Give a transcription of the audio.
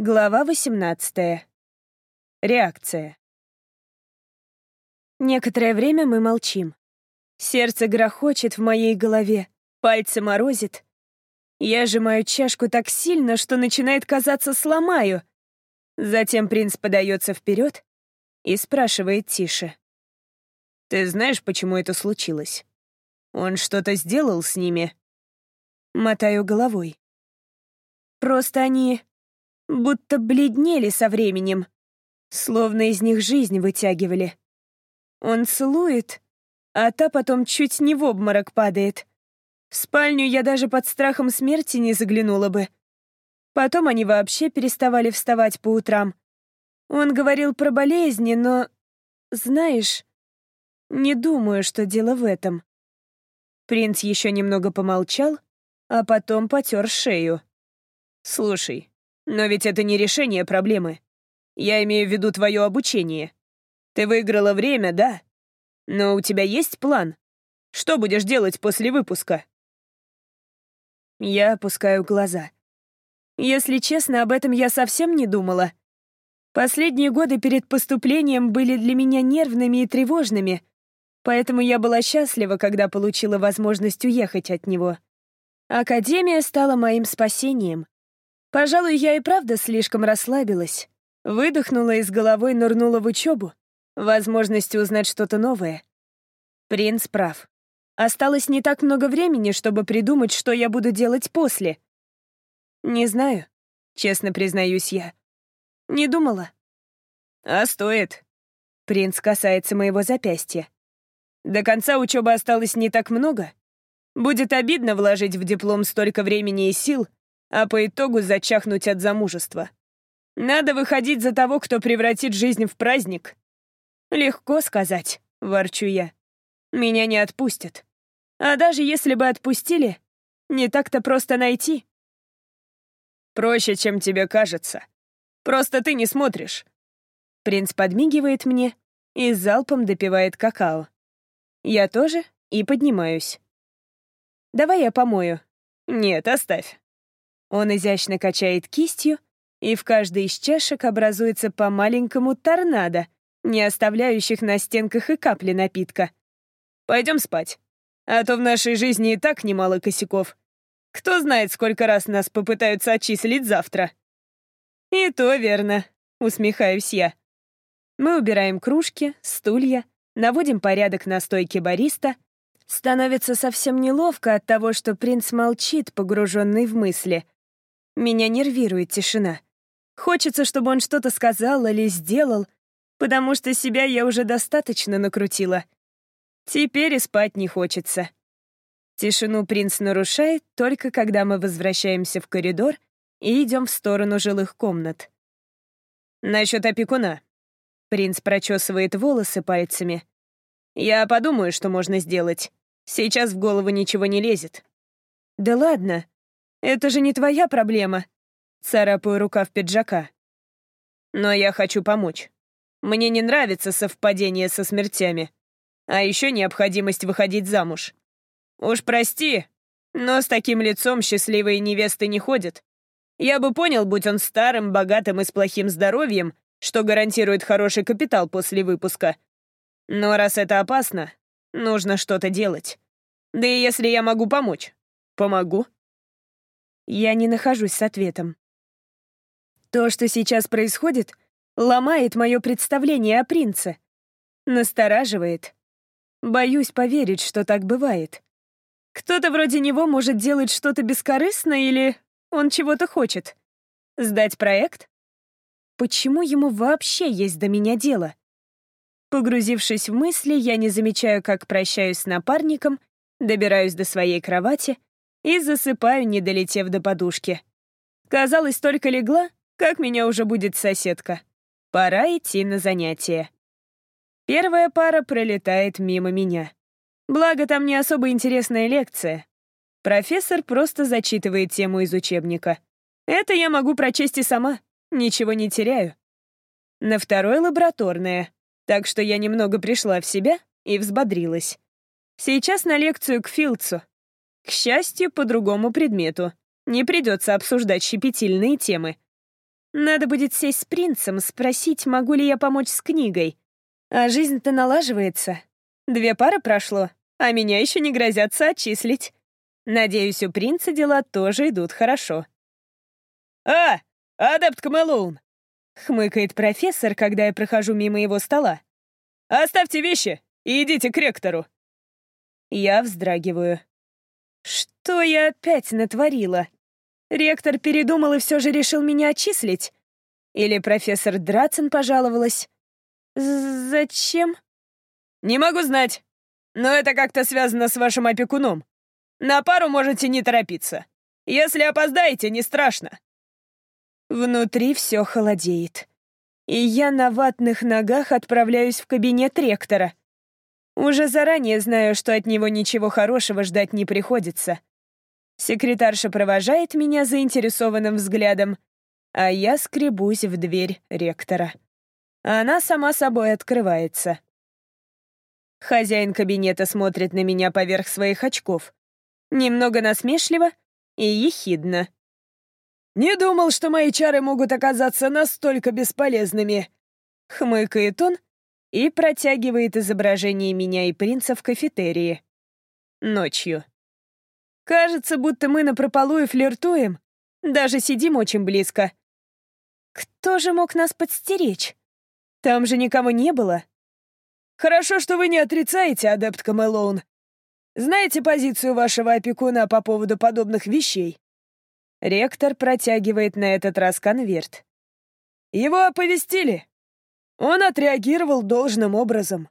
Глава 18. Реакция. Некоторое время мы молчим. Сердце грохочет в моей голове, пальцы морозит. Я сжимаю чашку так сильно, что начинает казаться сломаю. Затем принц подается вперед и спрашивает тише. «Ты знаешь, почему это случилось? Он что-то сделал с ними?» Мотаю головой. «Просто они будто бледнели со временем, словно из них жизнь вытягивали. Он целует, а та потом чуть не в обморок падает. В спальню я даже под страхом смерти не заглянула бы. Потом они вообще переставали вставать по утрам. Он говорил про болезни, но, знаешь, не думаю, что дело в этом. Принц еще немного помолчал, а потом потер шею. «Слушай, но ведь это не решение проблемы. Я имею в виду твое обучение. Ты выиграла время, да? Но у тебя есть план? Что будешь делать после выпуска?» Я опускаю глаза. Если честно, об этом я совсем не думала. Последние годы перед поступлением были для меня нервными и тревожными, поэтому я была счастлива, когда получила возможность уехать от него. Академия стала моим спасением. Пожалуй, я и правда слишком расслабилась. Выдохнула и с головой нырнула в учебу. Возможности узнать что-то новое. Принц прав. Осталось не так много времени, чтобы придумать, что я буду делать после. Не знаю, честно признаюсь я. Не думала. А стоит. Принц касается моего запястья. До конца учебы осталось не так много. Будет обидно вложить в диплом столько времени и сил, а по итогу зачахнуть от замужества. Надо выходить за того, кто превратит жизнь в праздник. Легко сказать, ворчу я. Меня не отпустят. А даже если бы отпустили, не так-то просто найти. Проще, чем тебе кажется. Просто ты не смотришь. Принц подмигивает мне и залпом допивает какао. Я тоже и поднимаюсь. Давай я помою. Нет, оставь. Он изящно качает кистью, и в каждой из чашек образуется по маленькому торнадо, не оставляющих на стенках и капли напитка. Пойдем спать. А то в нашей жизни и так немало косяков. Кто знает, сколько раз нас попытаются отчислить завтра. И то верно, усмехаюсь я. Мы убираем кружки, стулья, наводим порядок на стойке бариста. Становится совсем неловко от того, что принц молчит, погруженный в мысли — меня нервирует тишина. Хочется, чтобы он что-то сказал или сделал, потому что себя я уже достаточно накрутила. Теперь и спать не хочется. Тишину принц нарушает только когда мы возвращаемся в коридор и идем в сторону жилых комнат. Насчет опекуна. Принц прочесывает волосы пальцами. Я подумаю, что можно сделать. Сейчас в голову ничего не лезет. Да ладно, это же не твоя проблема. Царапаю рукав пиджака. Но я хочу помочь. Мне не нравится совпадение со смертями. А еще необходимость выходить замуж. Уж прости, но с таким лицом счастливые невесты не ходят. Я бы понял, будь он старым, богатым и с плохим здоровьем, что гарантирует хороший капитал после выпуска. Но раз это опасно, нужно что-то делать. Да и если я могу помочь, помогу. Я не нахожусь с ответом. То, что сейчас происходит, ломает мое представление о принце. Настораживает. Боюсь поверить, что так бывает. Кто-то вроде него может делать что-то бескорыстно или он чего-то хочет. Сдать проект? Почему ему вообще есть до меня дело? Погрузившись в мысли, я не замечаю, как прощаюсь с напарником, добираюсь до своей кровати и засыпаю, не долетев до подушки. Казалось, только легла, как меня уже будет соседка. Пора идти на занятия. Первая пара пролетает мимо меня. Благо, там не особо интересная лекция. Профессор просто зачитывает тему из учебника. Это я могу прочесть и сама, ничего не теряю. На второй — лабораторная, так что я немного пришла в себя и взбодрилась. Сейчас на лекцию к Филдсу, к счастью, по другому предмету. Не придется обсуждать щепетильные темы. Надо будет сесть с принцем, спросить, могу ли я помочь с книгой. А жизнь-то налаживается. Две пары прошло, а меня еще не грозятся отчислить. Надеюсь, у принца дела тоже идут хорошо. «А, адепт Камелоун!» — хмыкает профессор, когда я прохожу мимо его стола. «Оставьте вещи и идите к ректору». Я вздрагиваю. Что я опять натворила? Ректор передумал и все же решил меня отчислить? Или профессор Драцен пожаловалась? Зачем? Не могу знать. Но это как-то связано с вашим опекуном. На пару можете не торопиться. Если опоздаете, не страшно. Внутри все холодеет. И я на ватных ногах отправляюсь в кабинет ректора. Уже заранее знаю, что от него ничего хорошего ждать не приходится. Секретарша провожает меня заинтересованным взглядом, а я скребусь в дверь ректора. Она сама собой открывается. Хозяин кабинета смотрит на меня поверх своих очков. Немного насмешливо и ехидно. «Не думал, что мои чары могут оказаться настолько бесполезными», — хмыкает он и протягивает изображение меня и принца в кафетерии. Ночью. Кажется, будто мы напропалую флиртуем. Даже сидим очень близко. Кто же мог нас подстеречь? Там же никого не было. Хорошо, что вы не отрицаете, адепт Камелоун. Знаете позицию вашего опекуна по поводу подобных вещей? Ректор протягивает на этот раз конверт. Его оповестили. Он отреагировал должным образом.